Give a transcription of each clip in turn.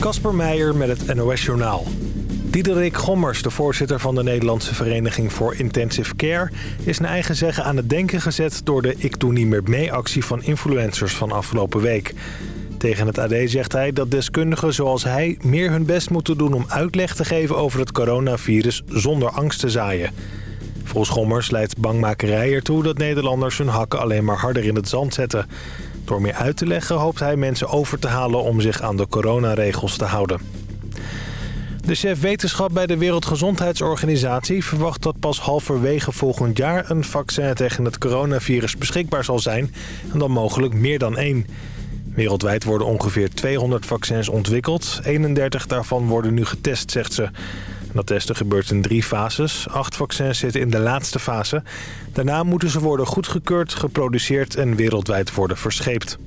Kasper Meijer met het NOS-journaal. Diederik Gommers, de voorzitter van de Nederlandse Vereniging voor Intensive Care... is naar eigen zeggen aan het denken gezet door de Ik Doe Niet Meer Mee-actie van influencers van afgelopen week. Tegen het AD zegt hij dat deskundigen zoals hij meer hun best moeten doen... om uitleg te geven over het coronavirus zonder angst te zaaien. Volgens Gommers leidt bangmakerij ertoe dat Nederlanders hun hakken alleen maar harder in het zand zetten... Door meer uit te leggen hoopt hij mensen over te halen om zich aan de coronaregels te houden. De chef wetenschap bij de Wereldgezondheidsorganisatie verwacht dat pas halverwege volgend jaar een vaccin tegen het coronavirus beschikbaar zal zijn en dan mogelijk meer dan één. Wereldwijd worden ongeveer 200 vaccins ontwikkeld. 31 daarvan worden nu getest, zegt ze. Dat testen gebeurt in drie fases. Acht vaccins zitten in de laatste fase. Daarna moeten ze worden goedgekeurd, geproduceerd en wereldwijd worden verscheept.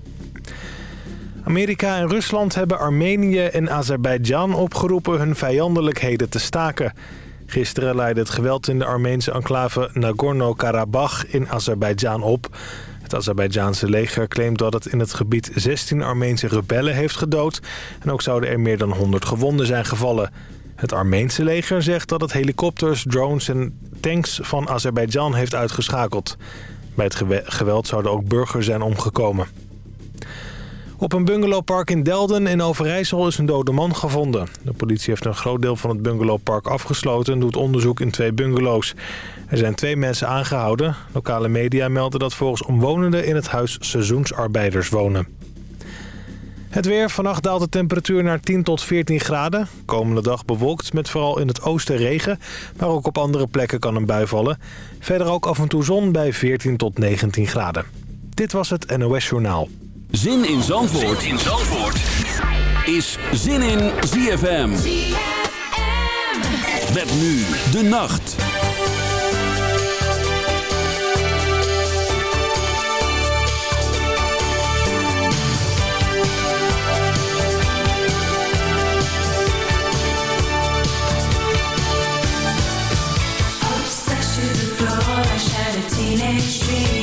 Amerika en Rusland hebben Armenië en Azerbeidzjan opgeroepen hun vijandelijkheden te staken. Gisteren leidde het geweld in de Armeense enclave Nagorno-Karabakh in Azerbeidzjan op. Het Azerbeidzjaanse leger claimt dat het in het gebied 16 Armeense rebellen heeft gedood... en ook zouden er meer dan 100 gewonden zijn gevallen. Het Armeense leger zegt dat het helikopters, drones en tanks van Azerbeidzjan heeft uitgeschakeld. Bij het geweld zouden ook burgers zijn omgekomen. Op een bungalowpark in Delden in Overijssel is een dode man gevonden. De politie heeft een groot deel van het bungalowpark afgesloten... en doet onderzoek in twee bungalows. Er zijn twee mensen aangehouden. Lokale media melden dat volgens omwonenden in het huis seizoensarbeiders wonen. Het weer. Vannacht daalt de temperatuur naar 10 tot 14 graden. Komende dag bewolkt met vooral in het oosten regen. Maar ook op andere plekken kan een bui vallen. Verder ook af en toe zon bij 14 tot 19 graden. Dit was het NOS Journaal. Zin in Zandvoort, zin in Zandvoort. is Zin in ZFM. ZFM. Met nu de nacht. teenage dream.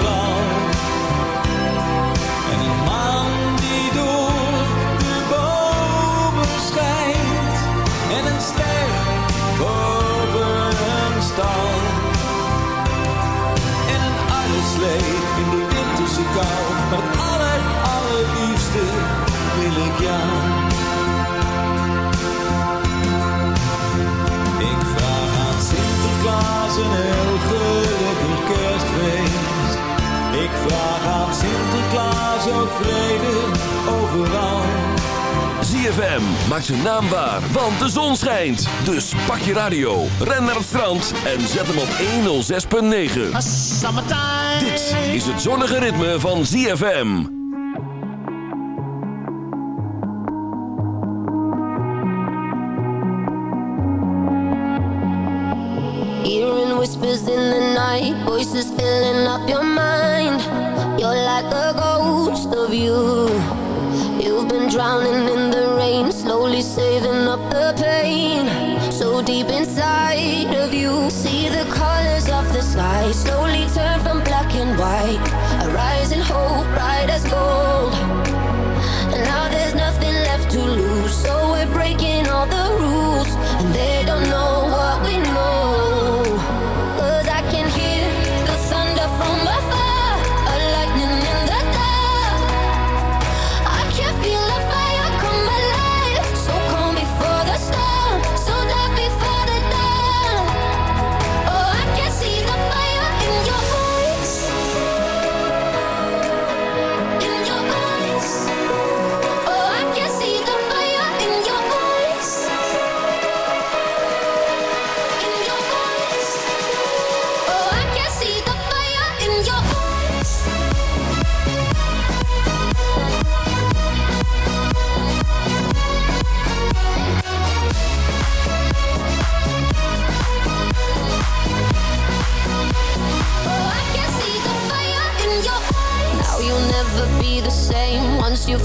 Kou. Maar het aller, allerliefste wil ik jou. Ik vraag aan Sinterklaas een heel gelukkig kerstfeest. Ik vraag aan Sinterklaas ook vrede overal. ZFM maakt zijn naam waar, want de zon schijnt. Dus pak je radio, ren naar het strand en zet hem op 106.9. Dit is het zonnige ritme van ZFM. Hearing whispers in the night, voices filling up your mind. You're like a ghost of you. You've been drowning in the rain, slowly saving up the pain. So deep inside of you, see the colors of the sky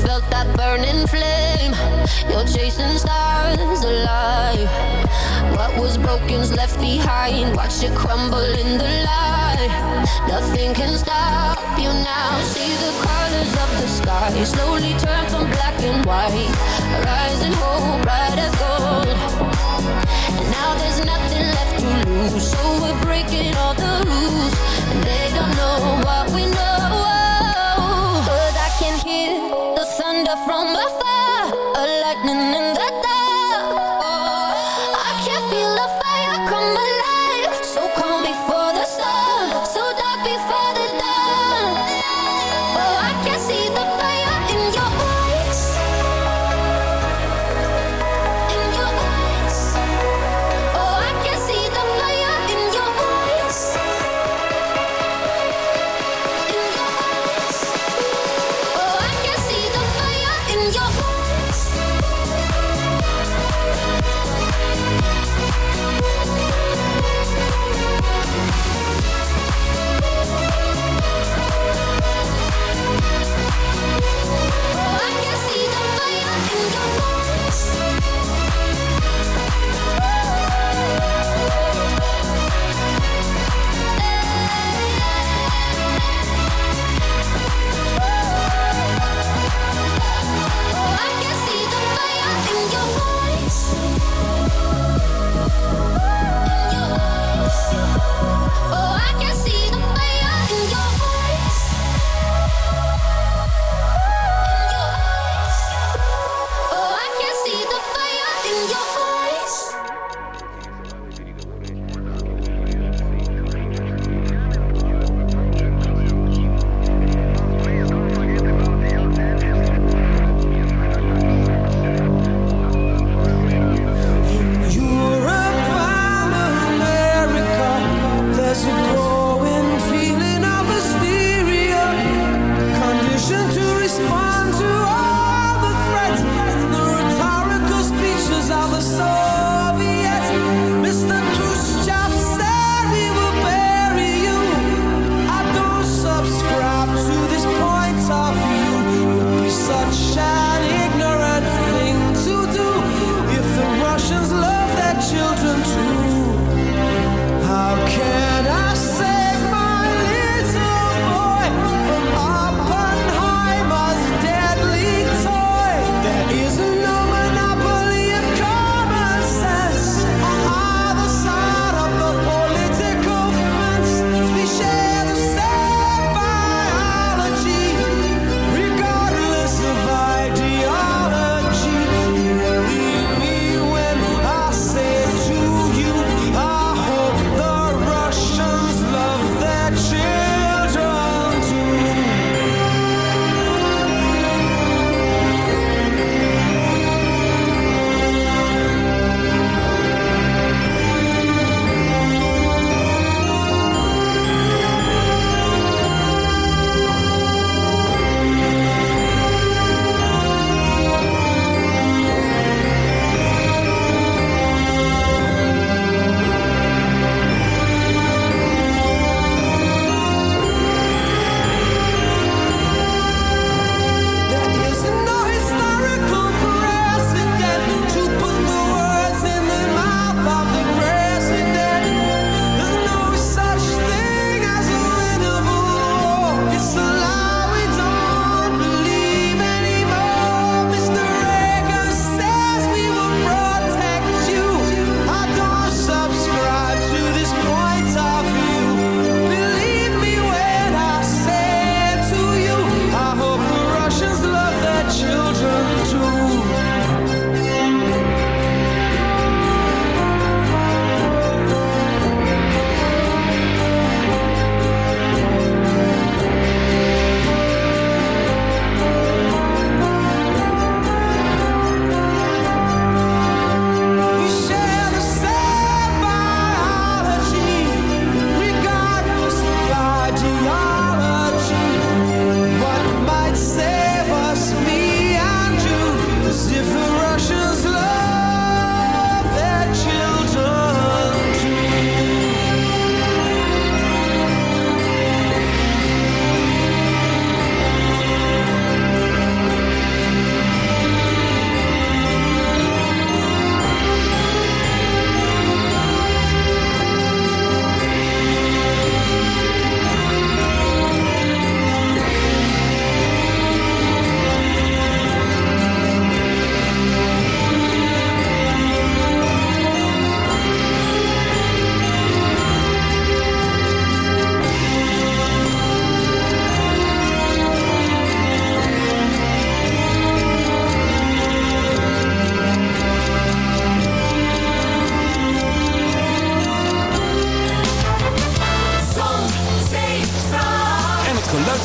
that burning flame. You're chasing stars alive. What was broken's left behind. Watch it crumble in the light. Nothing can stop you now. See the colors of the sky slowly turn from black and white. Rising hope, bright as gold. And now there's nothing left to lose. So we're breaking all the rules. And they don't know what we know. Cause I can hear wonder from afar.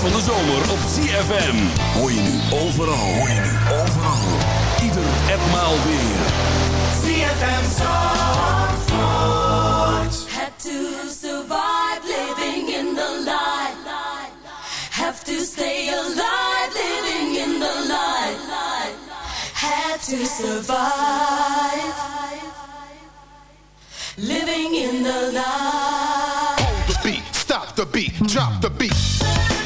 Van de zomer op CFM. Hoor je nu overal, hoor je nu overal. Ieder etmaal weer. CFM Zandvoort. Had to survive living in the light. Have to stay alive living in the light. Had to survive. Living in the light. Hold the beat, stop the beat, drop the beat.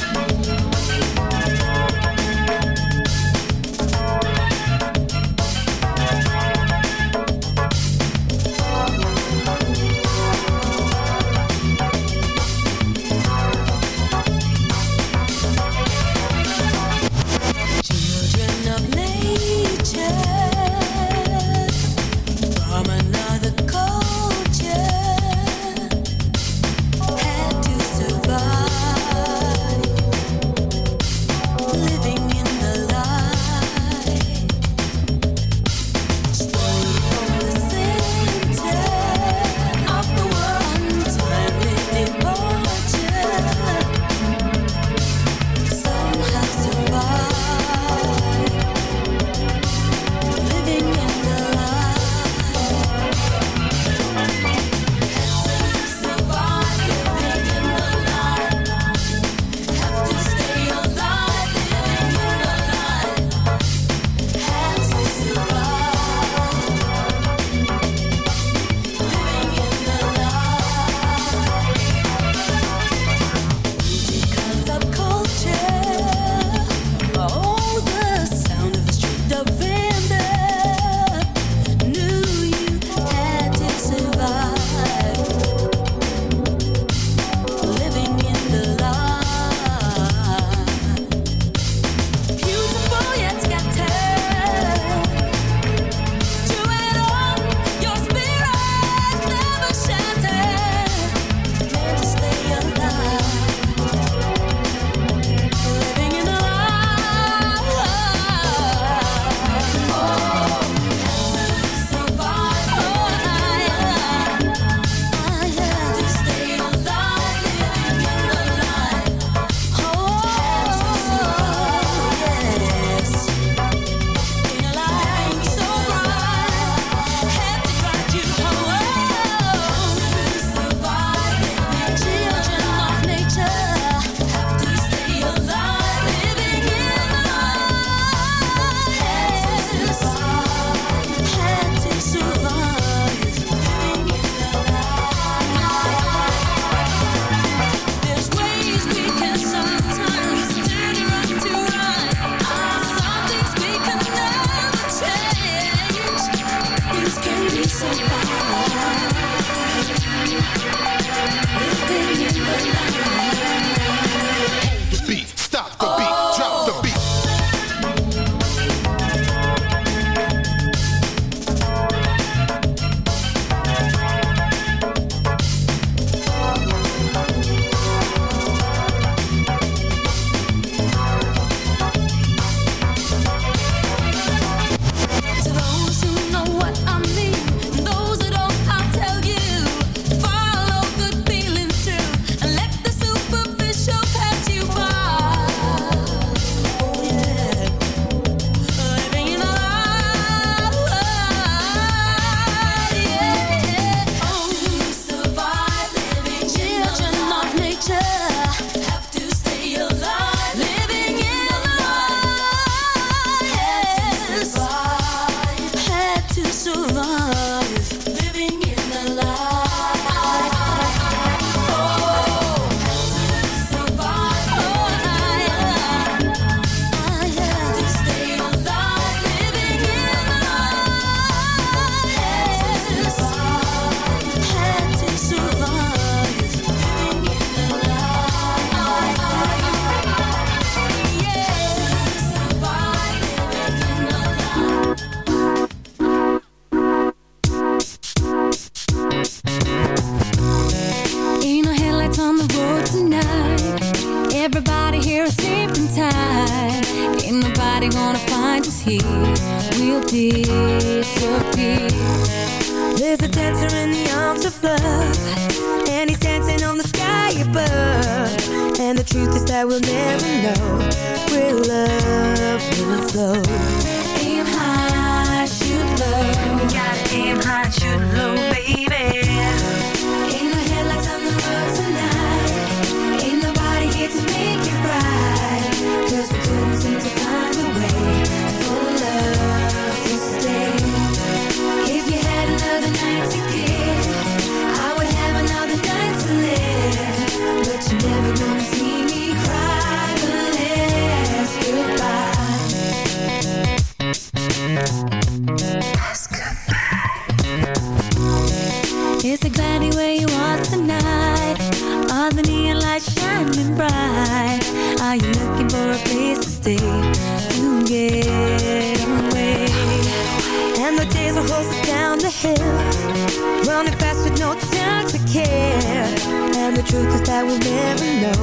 that we'll never know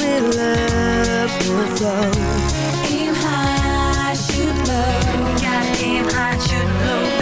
where love will flow. Aim high, shoot low. Gotta aim high, shoot low.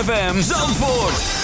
ZFM Zandvoort.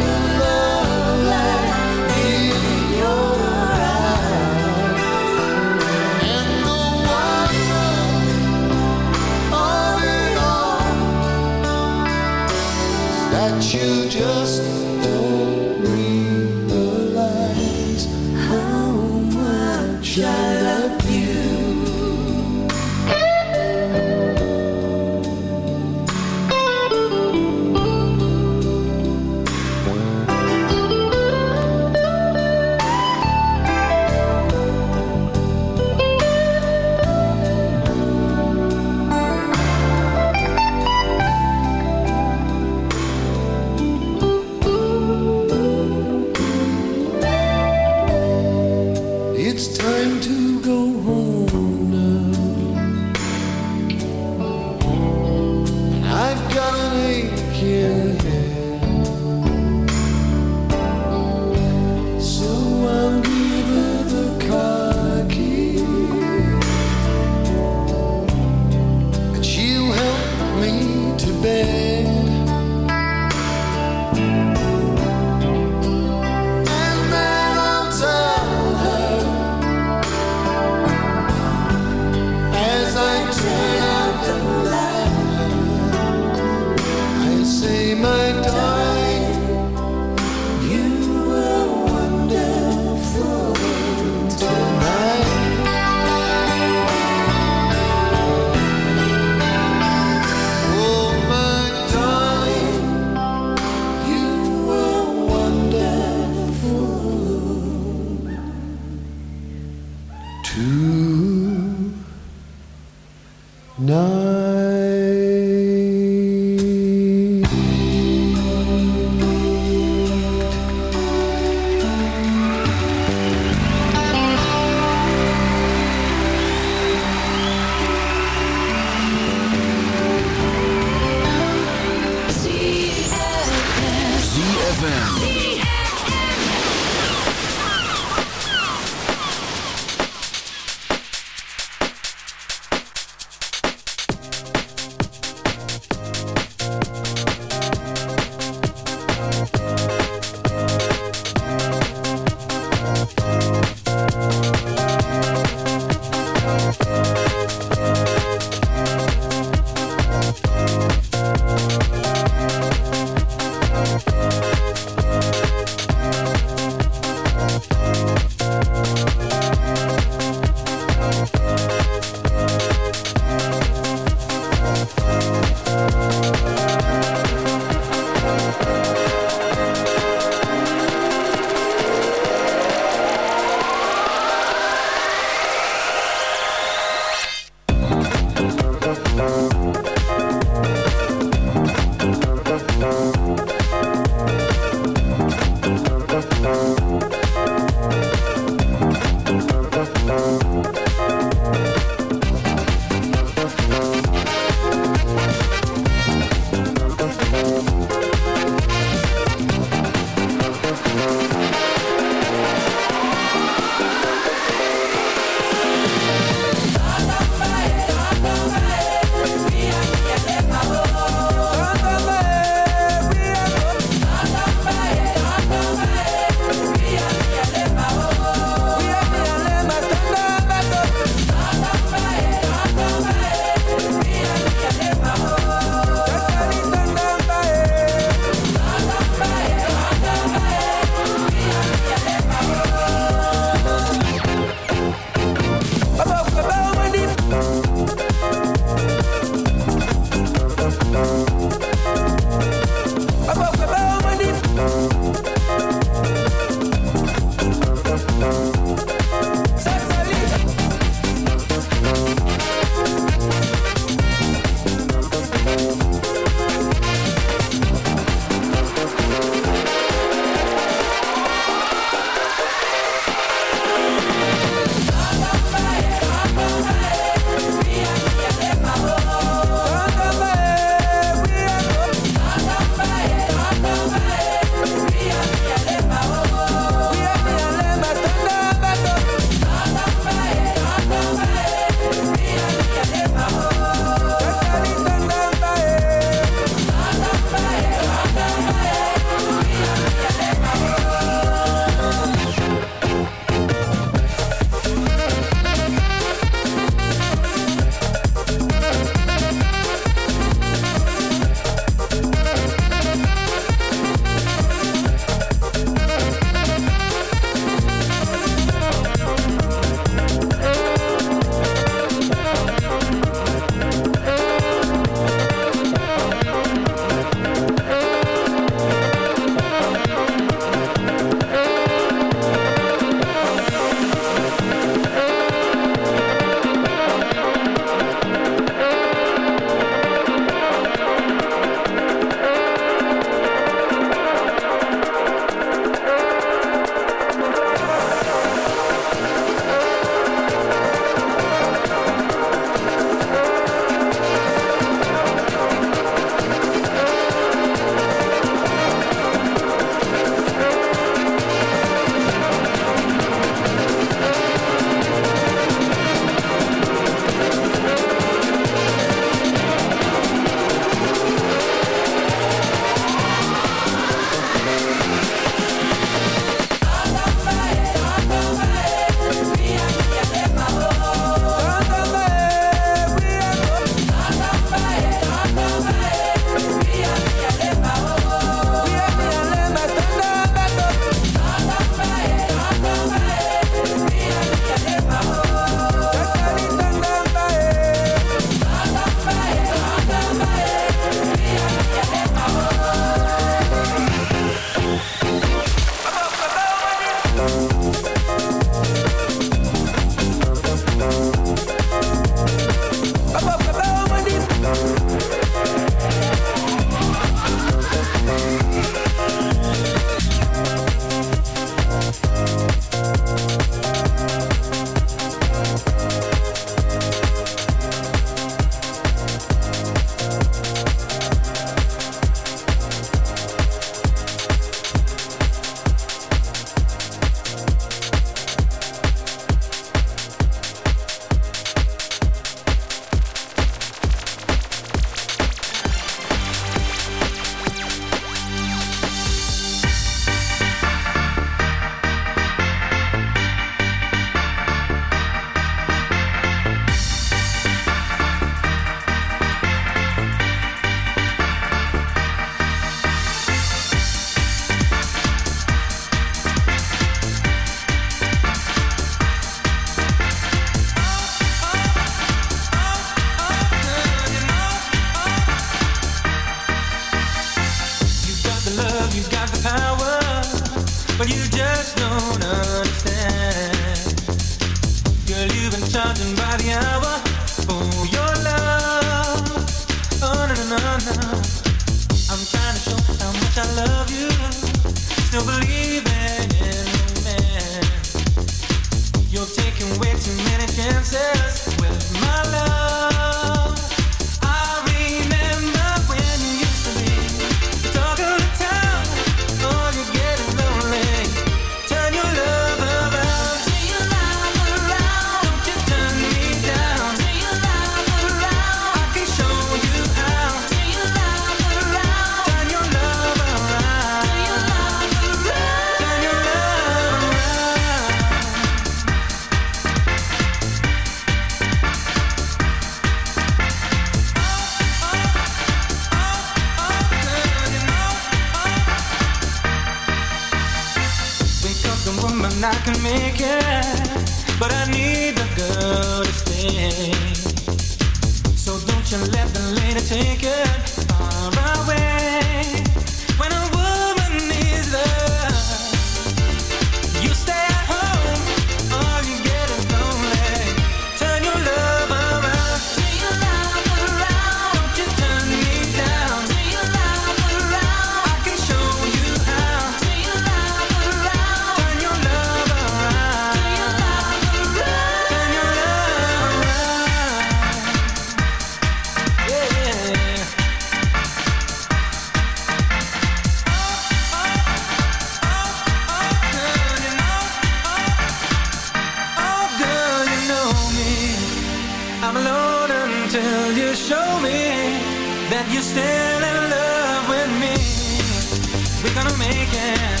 We're gonna make it.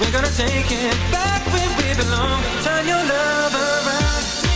We're gonna take it back where we belong. Turn your love around.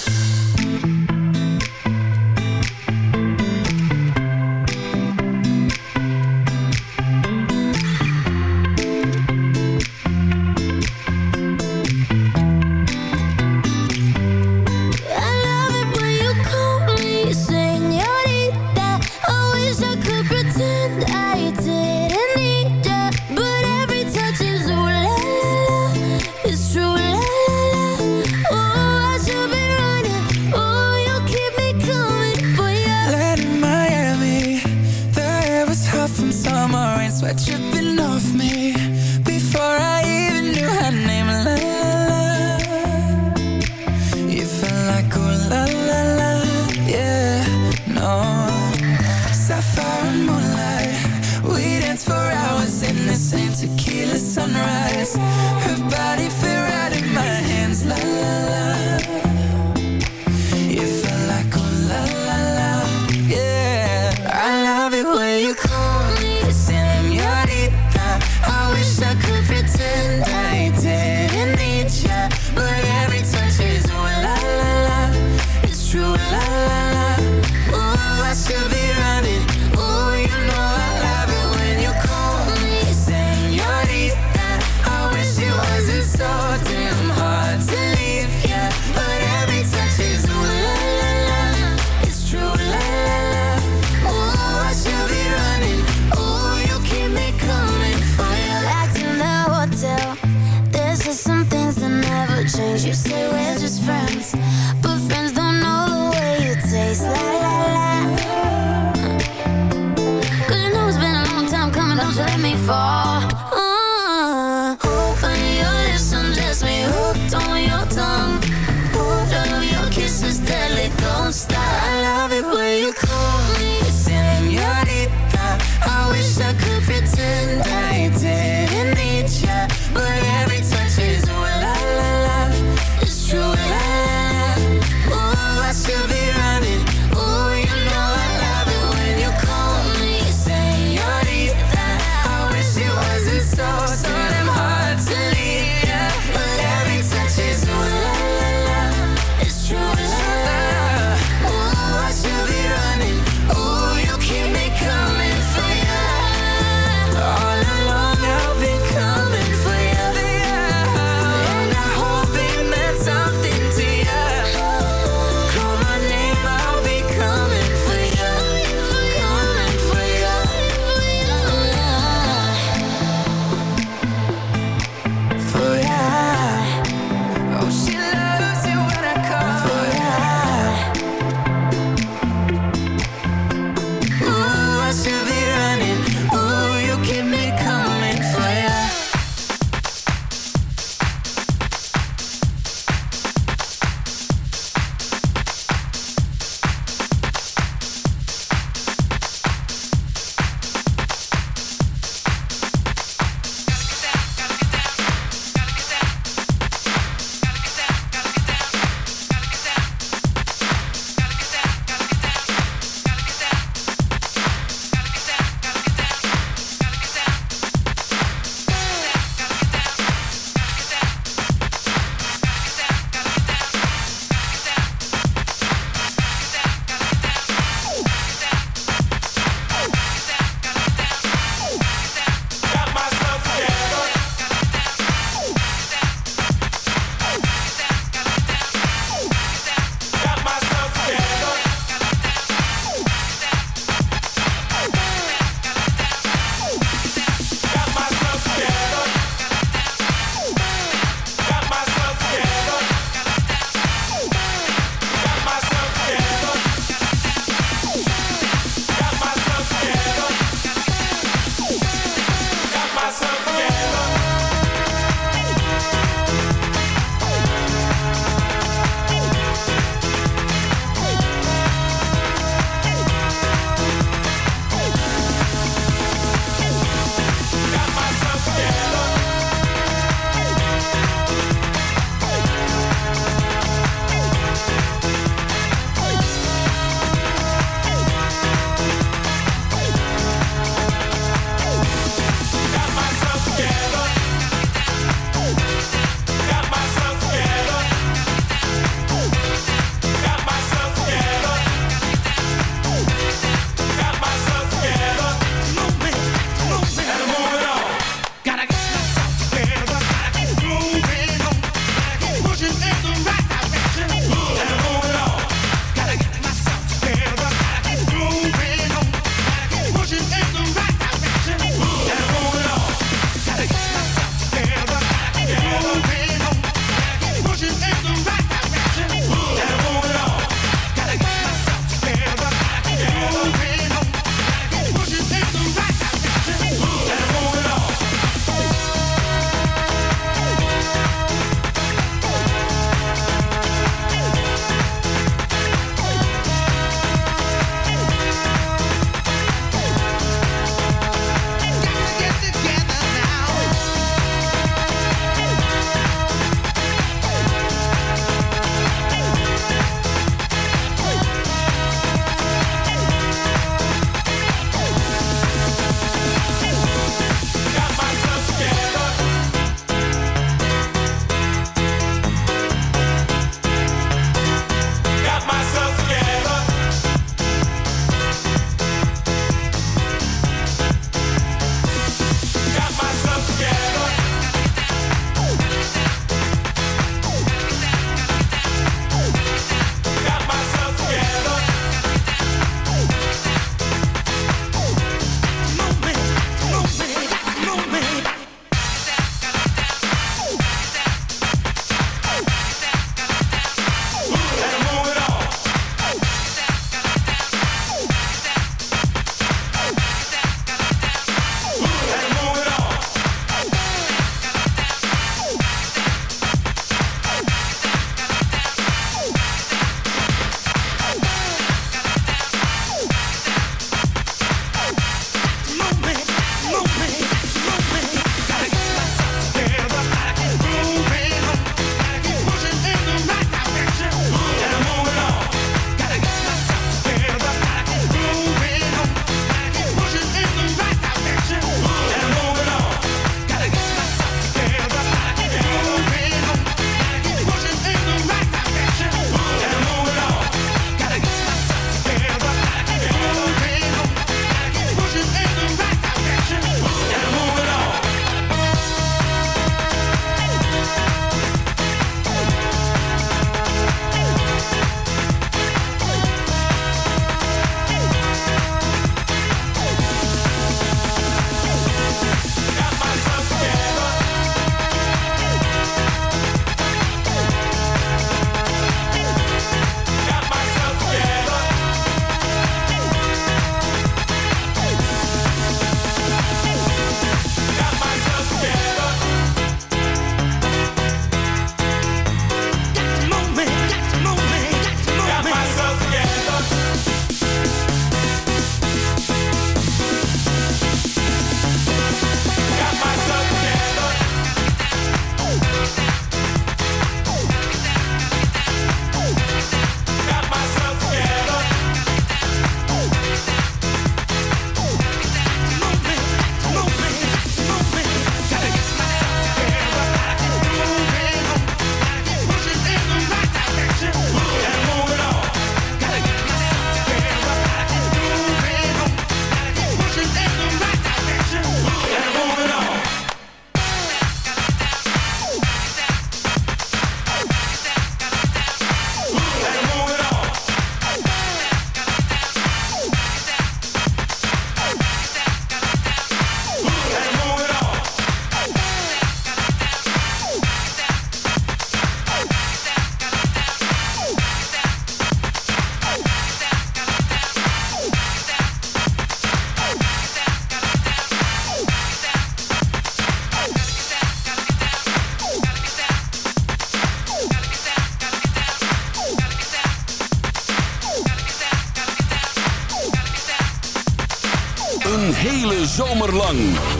summer rain Sweat dripping off me Before I even knew her name. La la You felt like ooh la la la. Yeah, no. Sapphire moonlight. We danced for hours in the same tequila sunrise. Her body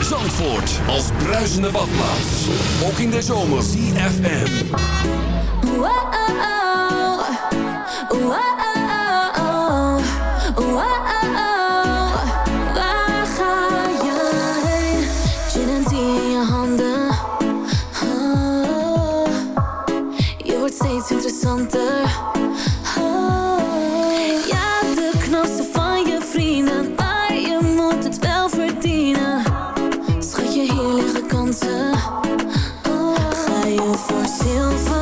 Zandvoort als bruisende badplaats. Ook in de zomer. CFM. Wow, wow, Waar ga je heen? In je handen. Oh, je wordt steeds interessanter. Silver